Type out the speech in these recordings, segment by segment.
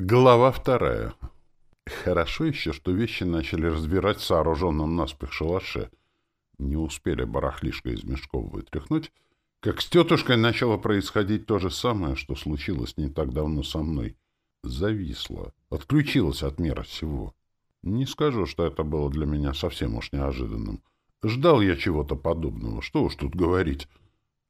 Глава вторая. Хорошо еще, что вещи начали разбирать в сооруженном наспех шалаше. Не успели барахлишко из мешков вытряхнуть, как с тетушкой начало происходить то же самое, что случилось не так давно со мной. Зависла, отключилась от мира всего. Не скажу, что это было для меня совсем уж неожиданным. Ждал я чего-то подобного, что уж тут говорить.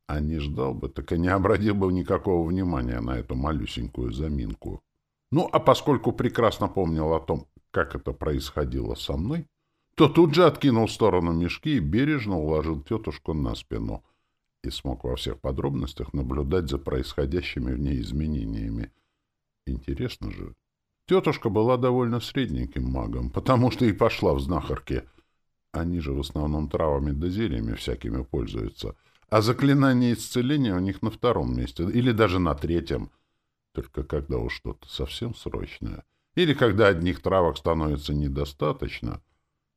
А не ждал бы, так и не обратил бы никакого внимания на эту малюсенькую заминку. Ну, а поскольку прекрасно помнил о том, как это происходило со мной, то тут же откинул в сторону мешки и бережно уложил тетушку на спину и смог во всех подробностях наблюдать за происходящими в ней изменениями. Интересно же. Тетушка была довольно средненьким магом, потому что и пошла в знахарки. Они же в основном травами да зельями всякими пользуются, а заклинание исцеления у них на втором месте, или даже на третьем — только когда уж что-то совсем срочное, или когда одних травок становится недостаточно,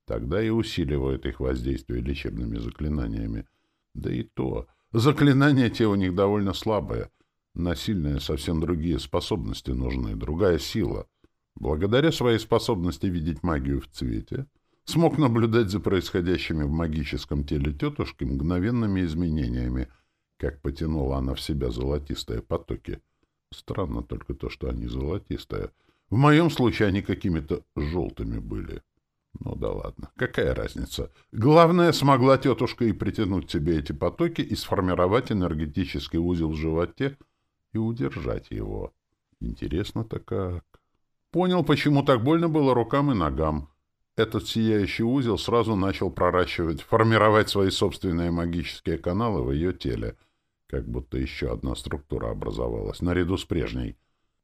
тогда и усиливают их воздействие лечебными заклинаниями. Да и то, заклинания те у них довольно слабые, на сильные совсем другие способности нужны, другая сила. Благодаря своей способности видеть магию в цвете, смог наблюдать за происходящими в магическом теле тетушки мгновенными изменениями, как потянула она в себя золотистые потоки — Странно только то, что они золотистые. В моем случае они какими-то желтыми были. Ну да ладно, какая разница. Главное, смогла тетушка и притянуть себе эти потоки и сформировать энергетический узел в животе и удержать его. Интересно-то как. Понял, почему так больно было рукам и ногам. Этот сияющий узел сразу начал проращивать, формировать свои собственные магические каналы в ее теле — как будто еще одна структура образовалась, наряду с прежней.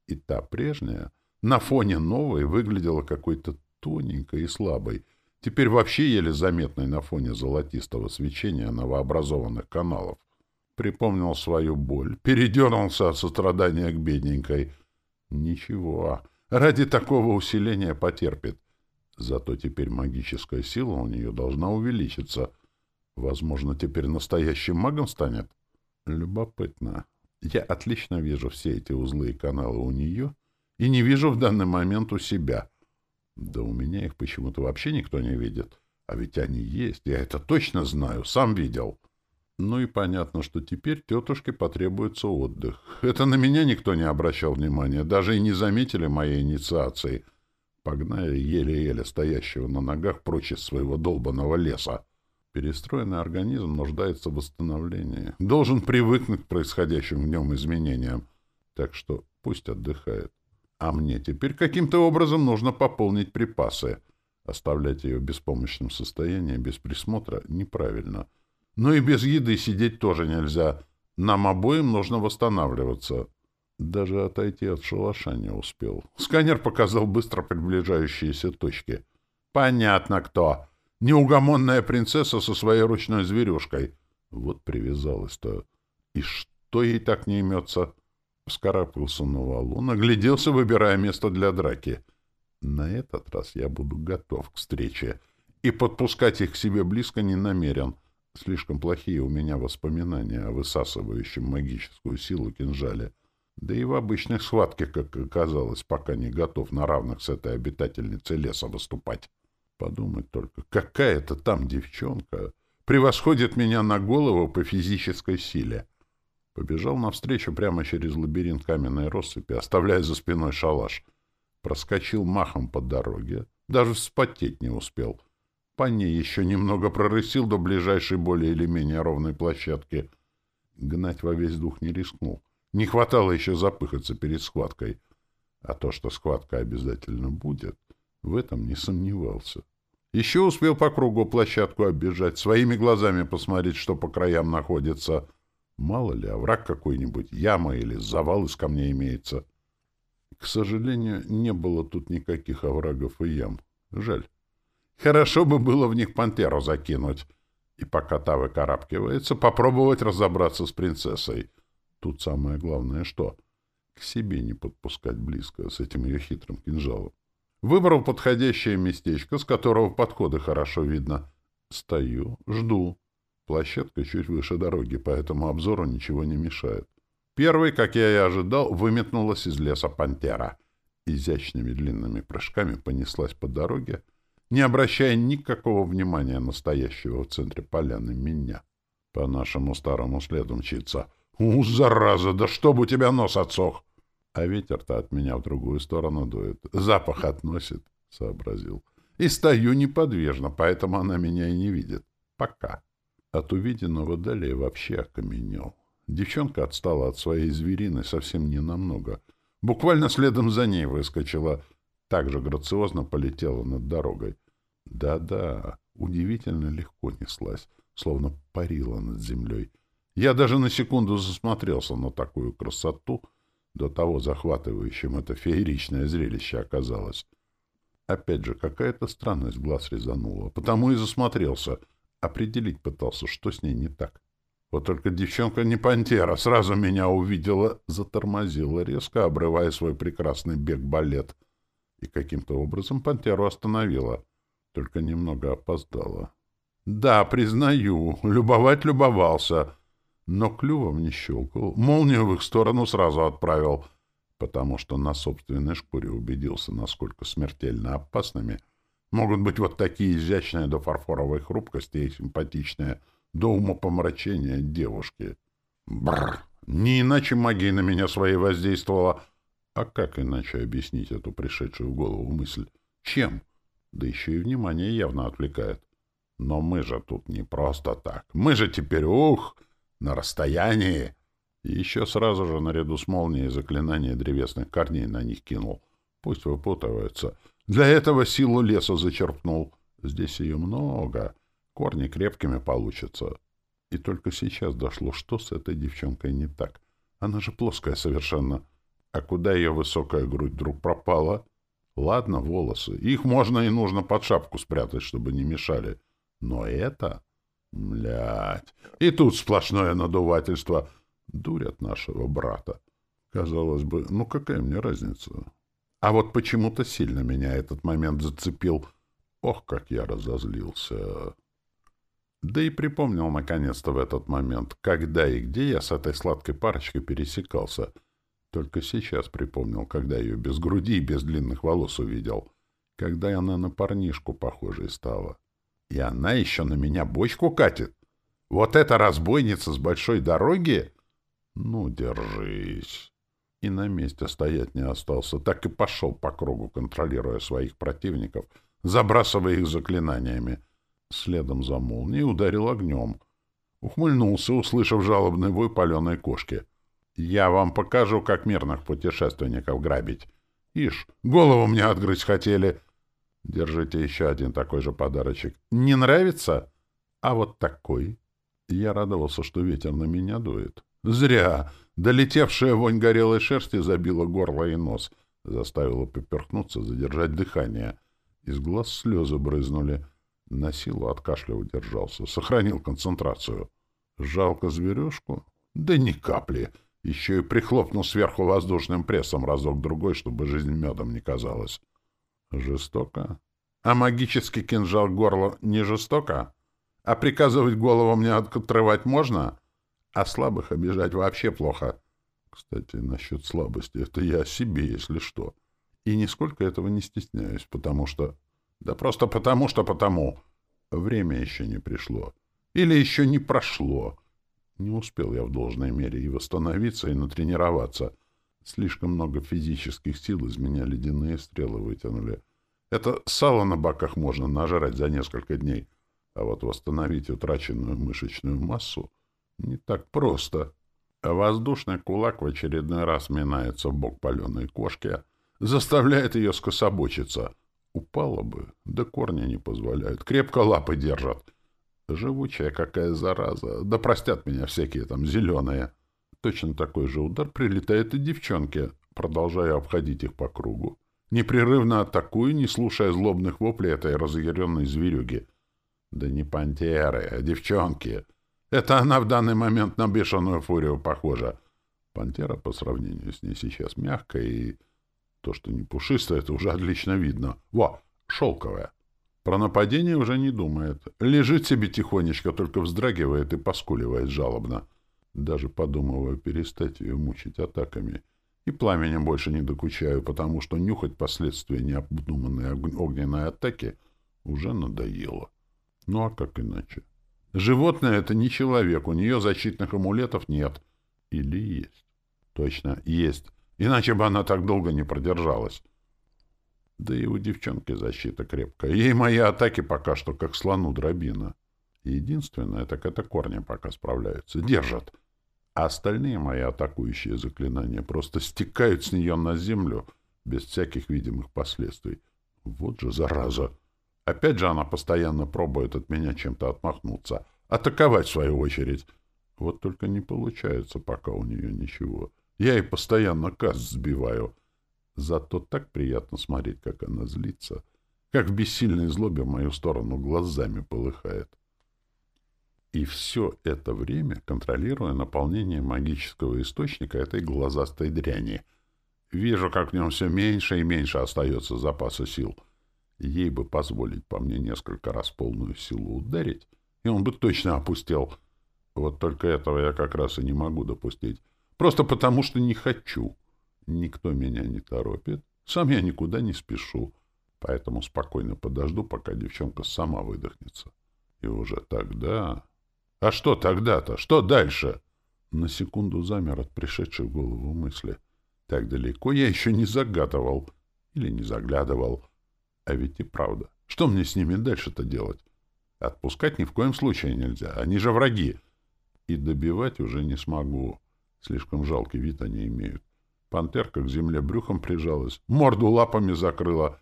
И та прежняя на фоне новой выглядела какой-то тоненькой и слабой, теперь вообще еле заметной на фоне золотистого свечения новообразованных каналов. Припомнил свою боль, передернулся от сострадания к бедненькой. Ничего, ради такого усиления потерпит. Зато теперь магическая сила у нее должна увеличиться. Возможно, теперь настоящим магом станет. Любопытно. Я отлично вижу все эти узлы и каналы у нее и не вижу в данный момент у себя. Да у меня их почему-то вообще никто не видит. А ведь они есть, я это точно знаю, сам видел. Ну и понятно, что теперь тетушке потребуется отдых. Это на меня никто не обращал внимания, даже и не заметили моей инициации. Погнали еле-еле стоящего на ногах прочь из своего долбанного леса. Перестроенный организм нуждается в восстановлении, должен привыкнуть к происходящим в нем изменениям, так что пусть отдыхает. А мне теперь каким-то образом нужно пополнить припасы. Оставлять ее в беспомощном состоянии, без присмотра, неправильно. Но и без еды сидеть тоже нельзя. Нам обоим нужно восстанавливаться. Даже отойти от шалаша не успел. Сканер показал быстро приближающиеся точки. «Понятно, кто!» Неугомонная принцесса со своей ручной зверюшкой. Вот привязалась-то. И что ей так не имется? Вскарабкался на валу, нагляделся, выбирая место для драки. На этот раз я буду готов к встрече. И подпускать их к себе близко не намерен. Слишком плохие у меня воспоминания о высасывающем магическую силу кинжале. Да и в обычной схватке, как оказалось, пока не готов на равных с этой обитательницей леса выступать. Подумать только, какая-то там девчонка превосходит меня на голову по физической силе. Побежал навстречу прямо через лабиринт каменной россыпи, оставляя за спиной шалаш. Проскочил махом по дороге, даже вспотеть не успел. По ней еще немного прорысил до ближайшей более или менее ровной площадки. Гнать во весь дух не рискнул. Не хватало еще запыхаться перед схваткой. А то, что схватка обязательно будет, в этом не сомневался. Еще успел по кругу площадку оббежать, своими глазами посмотреть, что по краям находится. Мало ли, овраг какой-нибудь, яма или завал из камней имеется. К сожалению, не было тут никаких оврагов и ям. Жаль. Хорошо бы было в них пантеру закинуть. И пока та выкарабкивается, попробовать разобраться с принцессой. Тут самое главное что? К себе не подпускать близко с этим ее хитрым кинжалом. Выбрал подходящее местечко, с которого подходы хорошо видно. Стою, жду. Площадка чуть выше дороги, поэтому обзору ничего не мешает. Первый, как я и ожидал, выметнулась из леса пантера. изящными длинными прыжками понеслась по дороге, не обращая никакого внимания настоящего в центре поляны меня. По нашему старому следу мчится. «У, зараза, да чтоб у тебя нос отсох!» А ветер-то от меня в другую сторону дует. Запах относит, — сообразил. И стою неподвижно, поэтому она меня и не видит. Пока. От увиденного далее вообще окаменел. Девчонка отстала от своей зверины совсем ненамного. Буквально следом за ней выскочила. Так же грациозно полетела над дорогой. Да-да, удивительно легко неслась, словно парила над землей. Я даже на секунду засмотрелся на такую красоту, до того захватывающим это фееричное зрелище оказалось. Опять же, какая-то странность глаз резанула, потому и засмотрелся. Определить пытался, что с ней не так. Вот только девчонка не пантера, сразу меня увидела, затормозила резко, обрывая свой прекрасный бег-балет. И каким-то образом пантеру остановила, только немного опоздала. Да, признаю, любовать любовался, но клювом не щелкал, молнию в их сторону сразу отправил, потому что на собственной шкуре убедился, насколько смертельно опасными могут быть вот такие изящные до фарфоровой хрупкости и симпатичные — до умопомрачения девушки. Бррр! Не иначе магия на меня своей воздействовала. А как иначе объяснить эту пришедшую в голову мысль? Чем? Да еще и внимание явно отвлекает. Но мы же тут не просто так. Мы же теперь, ух, на расстоянии. И еще сразу же наряду с молнией заклинание древесных корней на них кинул. Пусть выпутываются. Для этого силу леса зачерпнул. Здесь ее много. — Корни крепкими получатся. И только сейчас дошло, что с этой девчонкой не так. Она же плоская совершенно. А куда ее высокая грудь вдруг пропала? Ладно, волосы. Их можно и нужно под шапку спрятать, чтобы не мешали. Но это... Млять. И тут сплошное надувательство. Дурят нашего брата. Казалось бы, ну какая мне разница? А вот почему-то сильно меня этот момент зацепил. Ох, как я разозлился. Да и припомнил наконец-то в этот момент, когда и где я с этой сладкой парочкой пересекался. Только сейчас припомнил, когда ее без груди и без длинных волос увидел. Когда она на парнишку похожей стала. И она еще на меня бочку катит. Вот эта разбойница с большой дороги? Ну, держись. И на месте стоять не остался, так и пошел по кругу, контролируя своих противников, забрасывая их заклинаниями. Следом за молнией ударил огнем. Ухмыльнулся, услышав жалобный вой паленой кошки. «Я вам покажу, как мирных путешественников грабить. Ишь, голову мне отгрызть хотели. Держите еще один такой же подарочек. Не нравится? А вот такой». Я радовался, что ветер на меня дует. Зря. Долетевшая вонь горелой шерсти забила горло и нос. Заставила поперхнуться, задержать дыхание. Из глаз слезы брызнули. На силу от кашля удержался, сохранил концентрацию. Жалко зверюшку? Да ни капли. Еще и прихлопнул сверху воздушным прессом разок-другой, чтобы жизнь медом не казалась. Жестоко? А магический кинжал горло не жестоко? А приказывать голову мне отрывать можно? А слабых обижать вообще плохо. Кстати, насчет слабости, это я о себе, если что. И нисколько этого не стесняюсь, потому что да просто потому, что потому. Время еще не пришло. Или еще не прошло. Не успел я в должной мере и восстановиться, и натренироваться. Слишком много физических сил из меня ледяные стрелы вытянули. Это сало на боках можно нажрать за несколько дней. А вот восстановить утраченную мышечную массу не так просто. А воздушный кулак в очередной раз минается в бок паленой кошки, заставляет ее скособочиться — Упала бы, да корни не позволяют. Крепко лапы держат. Живучая какая зараза. Да простят меня всякие там зеленые. Точно такой же удар прилетает и девчонке, продолжая обходить их по кругу. Непрерывно атакую, не слушая злобных воплей этой разъяренной зверюги. Да не пантеры, а девчонки. Это она в данный момент на бешеную фурию похожа. Пантера по сравнению с ней сейчас мягкая и то, что не пушистое, это уже отлично видно. Во, шелковое. Про нападение уже не думает. Лежит себе тихонечко, только вздрагивает и поскуливает жалобно. Даже подумывая перестать ее мучить атаками. И пламенем больше не докучаю, потому что нюхать последствия необдуманной огненной атаки уже надоело. Ну а как иначе? Животное — это не человек, у нее защитных амулетов нет. Или есть? Точно, есть. Иначе бы она так долго не продержалась. Да и у девчонки защита крепкая. Ей мои атаки пока что как слону дробина. Единственное, так это корни пока справляются. Держат. А остальные мои атакующие заклинания просто стекают с нее на землю без всяких видимых последствий. Вот же зараза! Опять же она постоянно пробует от меня чем-то отмахнуться. Атаковать, в свою очередь. Вот только не получается пока у нее ничего. Я ей постоянно каст сбиваю. Зато так приятно смотреть, как она злится, как в бессильной злобе в мою сторону глазами полыхает. И все это время контролируя наполнение магического источника этой глазастой дряни. Вижу, как в нем все меньше и меньше остается запаса сил. Ей бы позволить по мне несколько раз полную силу ударить, и он бы точно опустел. Вот только этого я как раз и не могу допустить. Просто потому, что не хочу. Никто меня не торопит. Сам я никуда не спешу. Поэтому спокойно подожду, пока девчонка сама выдохнется. И уже тогда... А что тогда-то? Что дальше? На секунду замер от пришедшей в голову мысли. Так далеко я еще не загадывал. Или не заглядывал. А ведь и правда. Что мне с ними дальше-то делать? Отпускать ни в коем случае нельзя. Они же враги. И добивать уже не смогу. Слишком жалкий вид они имеют. Пантерка к земле брюхом прижалась, морду лапами закрыла,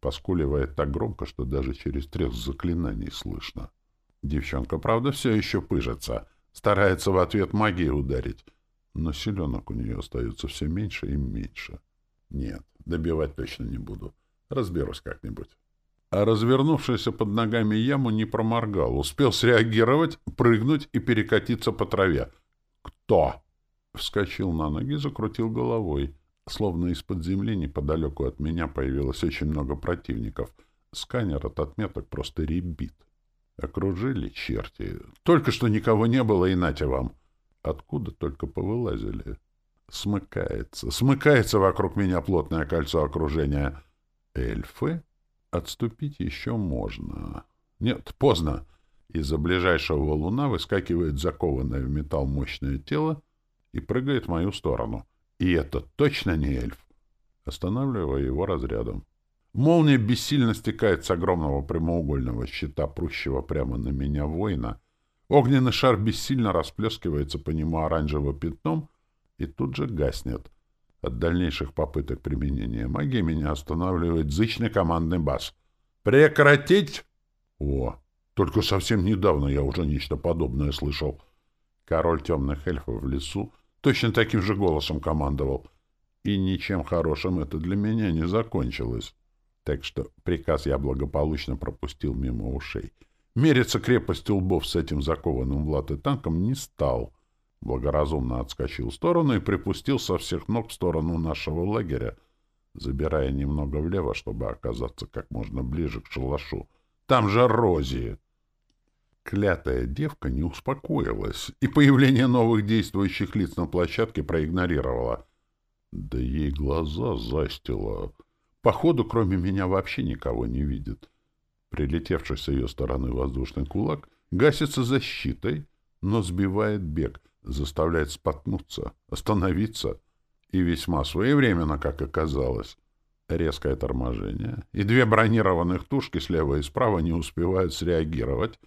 поскуливает так громко, что даже через трех заклинаний слышно. Девчонка, правда, все еще пыжится, старается в ответ магией ударить, но селенок у нее остается все меньше и меньше. Нет, добивать точно не буду. Разберусь как-нибудь. А развернувшийся под ногами яму не проморгал, успел среагировать, прыгнуть и перекатиться по траве. «Кто?» Вскочил на ноги, закрутил головой. Словно из-под земли неподалеку от меня появилось очень много противников. Сканер от отметок просто ребит. Окружили черти. Только что никого не было, и нате вам. Откуда только повылазили. Смыкается, смыкается вокруг меня плотное кольцо окружения. Эльфы? Отступить еще можно. Нет, поздно. Из-за ближайшего валуна выскакивает закованное в металл мощное тело и прыгает в мою сторону. И это точно не эльф. Останавливаю его разрядом. Молния бессильно стекает с огромного прямоугольного щита, прущего прямо на меня воина. Огненный шар бессильно расплескивается по нему оранжевым пятном и тут же гаснет. От дальнейших попыток применения магии меня останавливает зычный командный бас. «Прекратить!» О, только совсем недавно я уже нечто подобное слышал. Король темных эльфов в лесу точно таким же голосом командовал. И ничем хорошим это для меня не закончилось. Так что приказ я благополучно пропустил мимо ушей. Мериться крепостью лбов с этим закованным в латы танком не стал. Благоразумно отскочил в сторону и припустил со всех ног в сторону нашего лагеря, забирая немного влево, чтобы оказаться как можно ближе к шалашу. Там же Рози! Клятая девка не успокоилась и появление новых действующих лиц на площадке проигнорировала. Да ей глаза застило. Походу, кроме меня, вообще никого не видит. Прилетевший с ее стороны воздушный кулак гасится защитой, но сбивает бег, заставляет споткнуться, остановиться. И весьма своевременно, как оказалось. Резкое торможение, и две бронированных тушки слева и справа не успевают среагировать,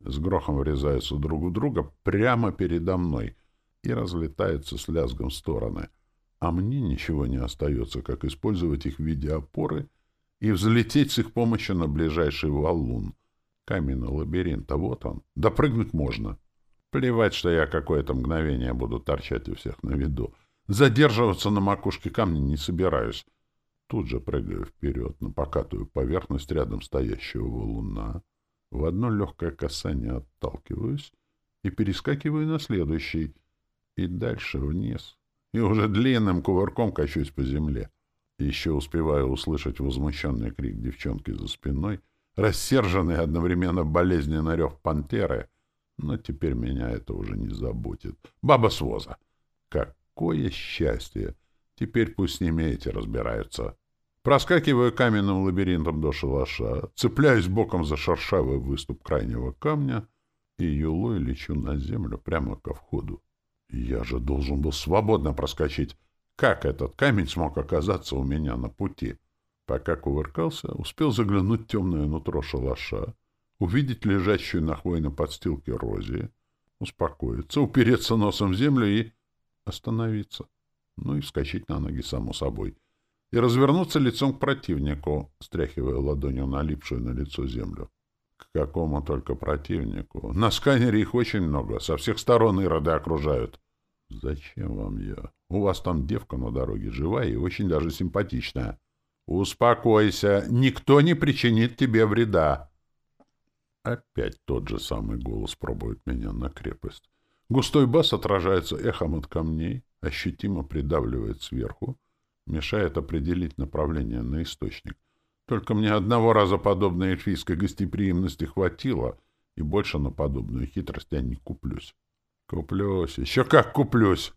с грохом врезаются друг в друга прямо передо мной и разлетаются с лязгом в стороны. А мне ничего не остается, как использовать их в виде опоры и взлететь с их помощью на ближайший валун. Каменный лабиринт, а вот он. Допрыгнуть можно. Плевать, что я какое-то мгновение буду торчать у всех на виду. Задерживаться на макушке камня не собираюсь. Тут же прыгаю вперед на покатую поверхность рядом стоящего валуна. В одно легкое касание отталкиваюсь и перескакиваю на следующий. И дальше вниз. И уже длинным кувырком качусь по земле. Еще успеваю услышать возмущенный крик девчонки за спиной, рассерженный одновременно болезненный рев пантеры. Но теперь меня это уже не заботит. Баба с воза. Какое счастье! Теперь пусть с ними эти разбираются. Проскакиваю каменным лабиринтом до шалаша, цепляюсь боком за шершавый выступ крайнего камня и юлой лечу на землю прямо ко входу. Я же должен был свободно проскочить. Как этот камень смог оказаться у меня на пути? Пока кувыркался, успел заглянуть в темное нутро шалаша, увидеть лежащую на хвойной подстилке Рози, успокоиться, упереться носом в землю и остановиться. Ну и вскочить на ноги, само собой. И развернуться лицом к противнику, стряхивая ладонью налипшую на лицо землю. К какому только противнику. На сканере их очень много, со всех сторон ироды окружают. Зачем вам я? У вас там девка на дороге живая и очень даже симпатичная. Успокойся, никто не причинит тебе вреда. Опять тот же самый голос пробует меня на крепость. Густой бас отражается эхом от камней, ощутимо придавливает сверху, мешает определить направление на источник. Только мне одного раза подобной эльфийской гостеприимности хватило, и больше на подобную хитрость я не куплюсь. Куплюсь, еще как куплюсь,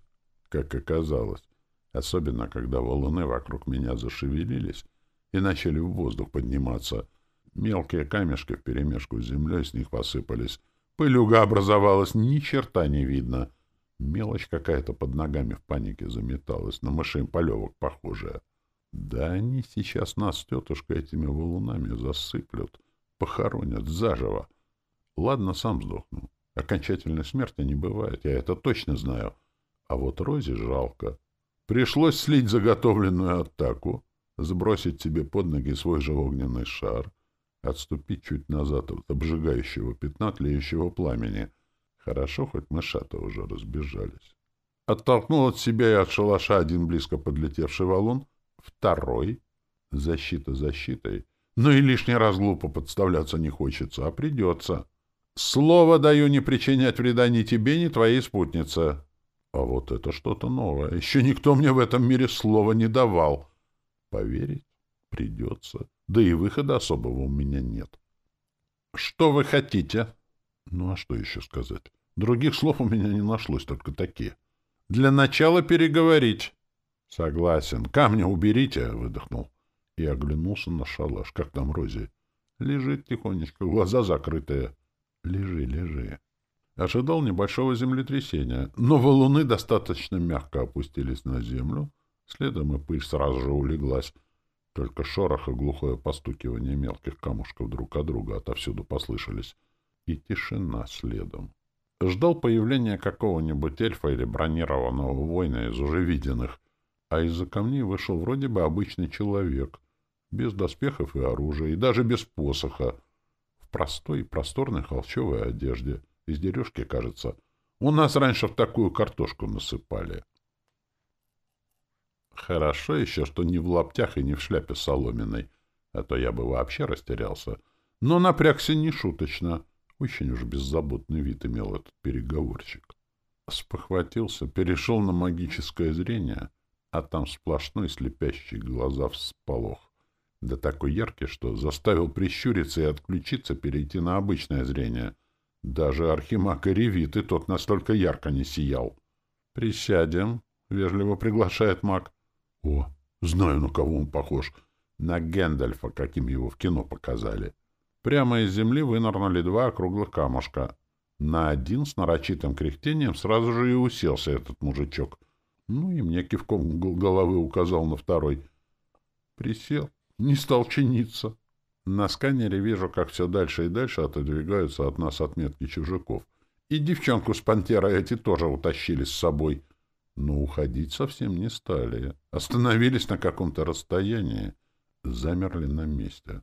как оказалось. Особенно, когда валуны вокруг меня зашевелились и начали в воздух подниматься — Мелкие камешки вперемешку с землей с них посыпались. Пылюга образовалась, ни черта не видно. Мелочь какая-то под ногами в панике заметалась, на мышей полевок похожая. Да они сейчас нас с тетушкой этими валунами засыплют, похоронят заживо. Ладно, сам сдохну. Окончательной смерти не бывает, я это точно знаю. А вот Розе жалко. Пришлось слить заготовленную атаку, сбросить себе под ноги свой же огненный шар, отступить чуть назад от обжигающего пятна тлеющего пламени. Хорошо, хоть мышата уже разбежались. Оттолкнул от себя и от шалаша один близко подлетевший валун, второй. Защита защитой. Но и лишний раз глупо подставляться не хочется, а придется. Слово даю не причинять вреда ни тебе, ни твоей спутнице. А вот это что-то новое. Еще никто мне в этом мире слова не давал. Поверить придется. Да и выхода особого у меня нет. Что вы хотите? Ну, а что еще сказать? Других слов у меня не нашлось, только такие. Для начала переговорить. Согласен. Камня уберите, выдохнул. И оглянулся на шалаш. Как там Рози? Лежит тихонечко, глаза закрытые. Лежи, лежи. Ожидал небольшого землетрясения, но валуны достаточно мягко опустились на землю. Следом и пыль сразу же улеглась. Только шорох и глухое постукивание мелких камушков друг от друга отовсюду послышались. И тишина следом. Ждал появления какого-нибудь эльфа или бронированного воина из уже виденных, а из-за камней вышел вроде бы обычный человек, без доспехов и оружия, и даже без посоха, простой и просторной холчевой одежде, из дерюшки, кажется. У нас раньше в такую картошку насыпали. Хорошо еще, что не в лаптях и не в шляпе соломенной, а то я бы вообще растерялся. Но напрягся не шуточно. Очень уж беззаботный вид имел этот переговорщик. Спохватился, перешел на магическое зрение, а там сплошной слепящий глаза всполох. Да такой яркий, что заставил прищуриться и отключиться, перейти на обычное зрение. Даже архимаг и ревит, и тот настолько ярко не сиял. «Присядем», — вежливо приглашает маг. О, знаю, на кого он похож. На Гэндальфа, каким его в кино показали. Прямо из земли вынырнули два округлых камушка. На один с нарочитым кряхтением сразу же и уселся этот мужичок. Ну и мне кивком головы указал на второй. Присел, не стал чиниться. На сканере вижу, как все дальше и дальше отодвигаются от нас отметки чужаков. И девчонку с пантерой эти тоже утащили с собой — но уходить совсем не стали. Остановились на каком-то расстоянии, замерли на месте.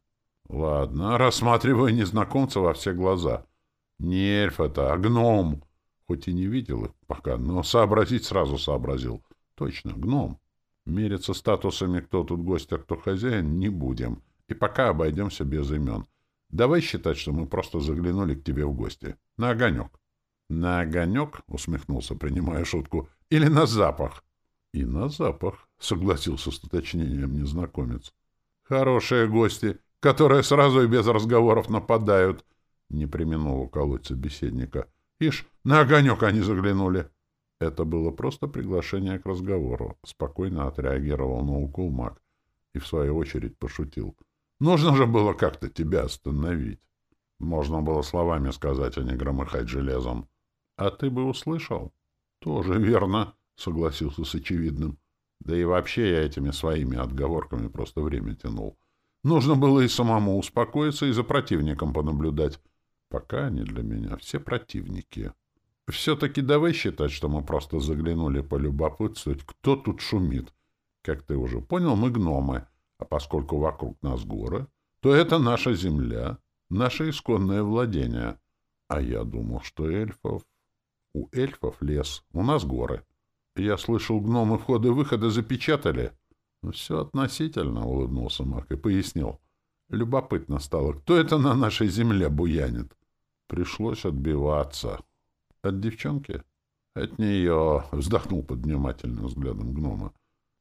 Ладно, рассматриваю незнакомца во все глаза. Не эльф это, а гном. Хоть и не видел их пока, но сообразить сразу сообразил. Точно, гном. Мериться статусами, кто тут гость, а кто хозяин, не будем. И пока обойдемся без имен. Давай считать, что мы просто заглянули к тебе в гости. На огонек. На огонек, усмехнулся, принимая шутку, или на запах? — И на запах, — согласился с уточнением незнакомец. — Хорошие гости, которые сразу и без разговоров нападают, — не применул уколоть собеседника. — Ишь, на огонек они заглянули. — Это было просто приглашение к разговору. Спокойно отреагировал на укол маг и, в свою очередь, пошутил. Нужно же было как-то тебя остановить. Можно было словами сказать, а не громыхать железом. А ты бы услышал? Тоже верно, согласился с очевидным. Да и вообще я этими своими отговорками просто время тянул. Нужно было и самому успокоиться, и за противником понаблюдать. Пока они для меня все противники. Все-таки давай считать, что мы просто заглянули полюбопытствовать, кто тут шумит. Как ты уже понял, мы гномы, а поскольку вокруг нас горы, то это наша земля, наше исконное владение. А я думал, что эльфов... У эльфов лес, у нас горы. Я слышал, гномы входы-выходы запечатали. Ну, все относительно, — улыбнулся Мак и пояснил. Любопытно стало, кто это на нашей земле буянит? Пришлось отбиваться. От девчонки? От нее, — вздохнул под внимательным взглядом гнома.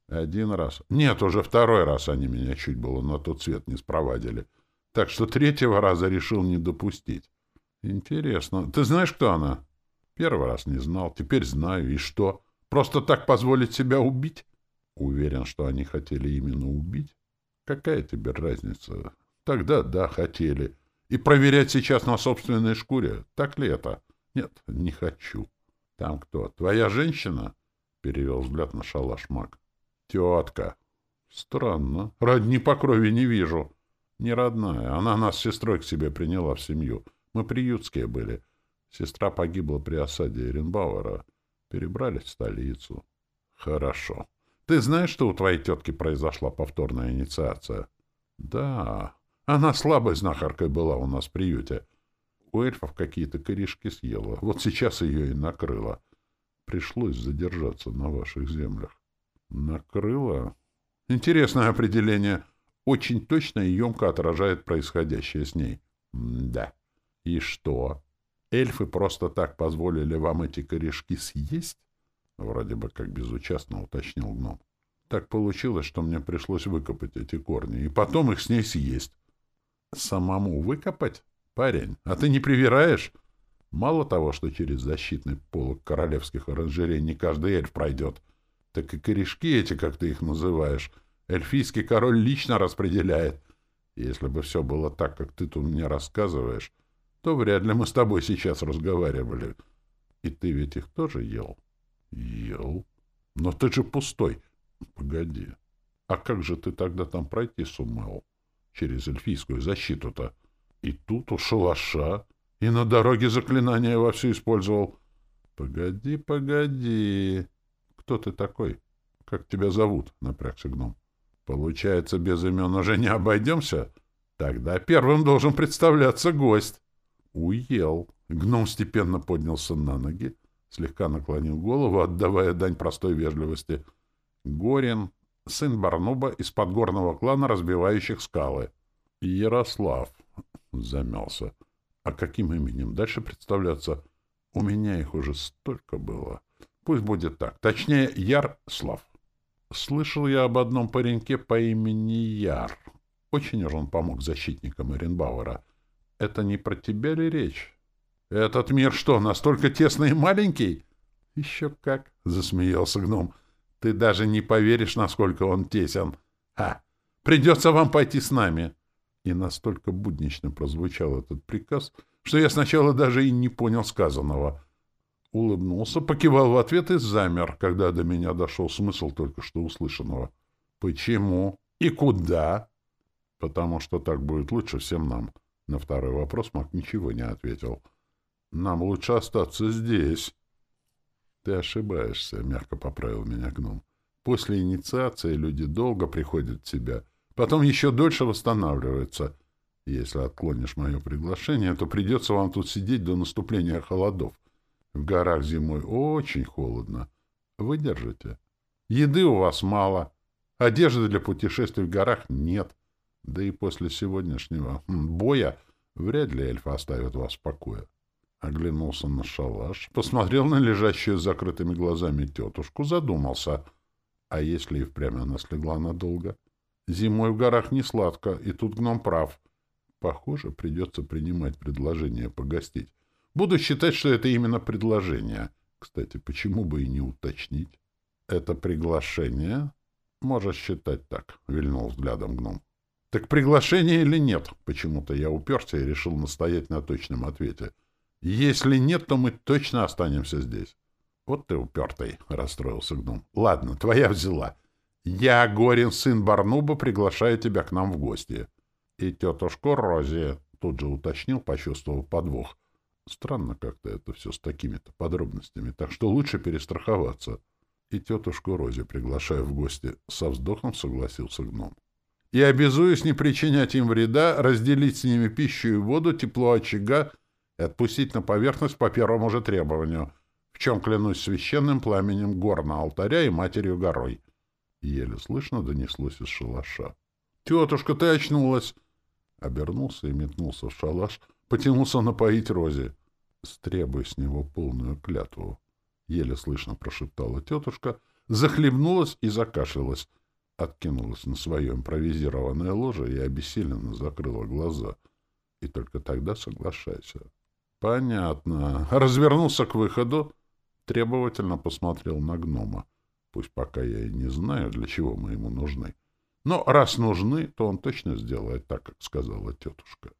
Один раз. Нет, уже второй раз они меня чуть было на тот свет не спровадили. Так что третьего раза решил не допустить. Интересно. Ты знаешь, кто она? Первый раз не знал, теперь знаю. И что? Просто так позволить себя убить? Уверен, что они хотели именно убить? Какая тебе разница? Тогда да, хотели. И проверять сейчас на собственной шкуре. Так ли это? Нет, не хочу. Там кто? Твоя женщина? Перевел взгляд на шалаш маг. Тетка. Странно. Родни по крови не вижу. Не родная. Она нас с сестрой к себе приняла в семью. Мы приютские были. Сестра погибла при осаде Эренбауэра. Перебрались в столицу. Хорошо. Ты знаешь, что у твоей тетки произошла повторная инициация? Да. Она слабой знахаркой была у нас в приюте. У эльфов какие-то корешки съела. Вот сейчас ее и накрыло. Пришлось задержаться на ваших землях. Накрыло? Интересное определение. Очень точно и емко отражает происходящее с ней. М да. И что? Эльфы просто так позволили вам эти корешки съесть? Вроде бы как безучастно уточнил гном. Так получилось, что мне пришлось выкопать эти корни, и потом их с ней съесть. Самому выкопать? Парень, а ты не привираешь? Мало того, что через защитный полог королевских оранжерей не каждый эльф пройдет, так и корешки эти, как ты их называешь, эльфийский король лично распределяет. Если бы все было так, как ты тут мне рассказываешь, то вряд ли мы с тобой сейчас разговаривали. И ты ведь их тоже ел? Ел. Но ты же пустой. Погоди. А как же ты тогда там пройти сумел? Через эльфийскую защиту-то. И тут у шалаша, и на дороге заклинания вовсю использовал. Погоди, погоди. Кто ты такой? Как тебя зовут? Напрягся гном. Получается, без имен уже не обойдемся? Тогда первым должен представляться гость. Уел. Гном степенно поднялся на ноги, слегка наклонил голову, отдавая дань простой вежливости. Горин, сын Барнуба из подгорного клана, разбивающих скалы. Ярослав. Замялся. А каким именем дальше представляться? У меня их уже столько было. Пусть будет так. Точнее, Ярослав. Слышал я об одном пареньке по имени Яр. Очень уж он помог защитникам Эренбауэра. Это не про тебя ли речь? Этот мир что, настолько тесный и маленький? Еще как, — засмеялся гном. Ты даже не поверишь, насколько он тесен. Ха! Придется вам пойти с нами. И настолько буднично прозвучал этот приказ, что я сначала даже и не понял сказанного. Улыбнулся, покивал в ответ и замер, когда до меня дошел смысл только что услышанного. «Почему? И куда?» «Потому что так будет лучше всем нам», на второй вопрос Мак ничего не ответил. «Нам лучше остаться здесь». «Ты ошибаешься», — мягко поправил меня гном. «После инициации люди долго приходят в себя, потом еще дольше восстанавливаются. Если отклонишь мое приглашение, то придется вам тут сидеть до наступления холодов. В горах зимой очень холодно. Выдержите. Еды у вас мало, одежды для путешествий в горах нет». Да и после сегодняшнего боя вряд ли эльфы оставят вас в покое. Оглянулся на шалаш, посмотрел на лежащую с закрытыми глазами тетушку, задумался. А если и впрямь она слегла надолго? Зимой в горах не сладко, и тут гном прав. Похоже, придется принимать предложение погостить. Буду считать, что это именно предложение. Кстати, почему бы и не уточнить? Это приглашение? Можешь считать так, — вильнул взглядом гном. Так приглашение или нет? Почему-то я уперся и решил настоять на точном ответе. Если нет, то мы точно останемся здесь. Вот ты упертый, — расстроился гном. Ладно, твоя взяла. Я, Горин, сын Барнуба, приглашаю тебя к нам в гости. И тетушку Рози, — тут же уточнил, почувствовав подвох. Странно как-то это все с такими-то подробностями, так что лучше перестраховаться. И тетушку Рози приглашаю в гости. Со вздохом согласился гном. И обязуюсь не причинять им вреда, разделить с ними пищу и воду, тепло очага и отпустить на поверхность по первому же требованию, в чем клянусь священным пламенем горного алтаря и матерью горой. Еле слышно донеслось из шалаша. — Тетушка, ты очнулась! Обернулся и метнулся в шалаш, потянулся напоить Рози. Стребуй с него полную клятву. Еле слышно прошептала тетушка, захлебнулась и закашлялась, откинулась на свое импровизированное ложе и обессиленно закрыла глаза. И только тогда соглашайся. Понятно. Развернулся к выходу, требовательно посмотрел на гнома. Пусть пока я и не знаю, для чего мы ему нужны. Но раз нужны, то он точно сделает так, как сказала тетушка.